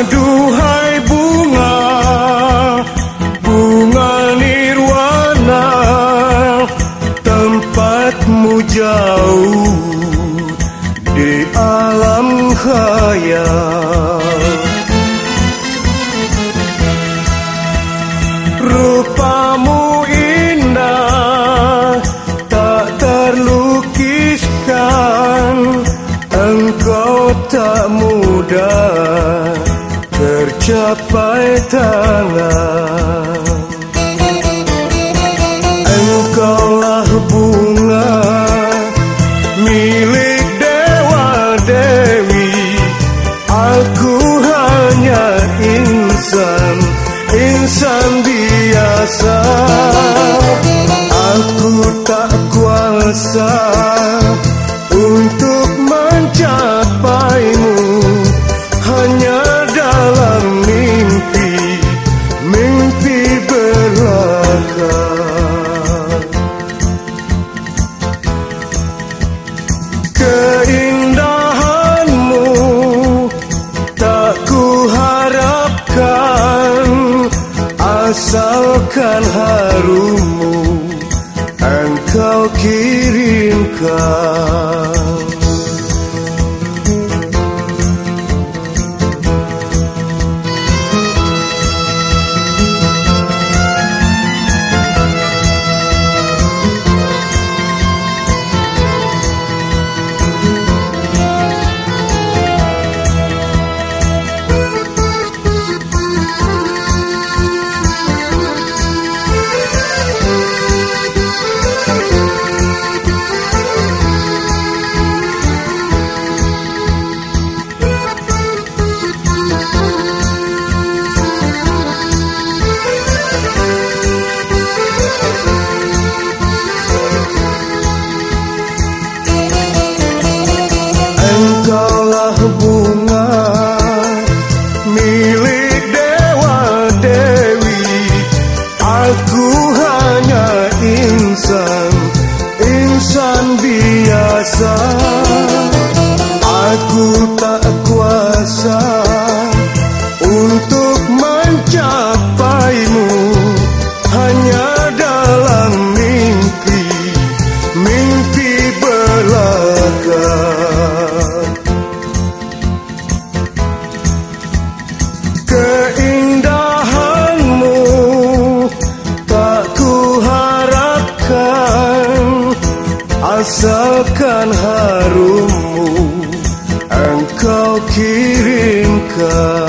Aduhai bunga Bunga nirwana Tempatmu jauh Di alam khayal. telapai tangan. Engkaulah bunga milik dewa dewi. Aku hanya insan, insan biasa. Aku tak kuasa harummu engkau kirimkan insan biasa Aku tak kuasa Untuk mencapaimu. Hanya dalam mimpi Mimpi belakang kirimkan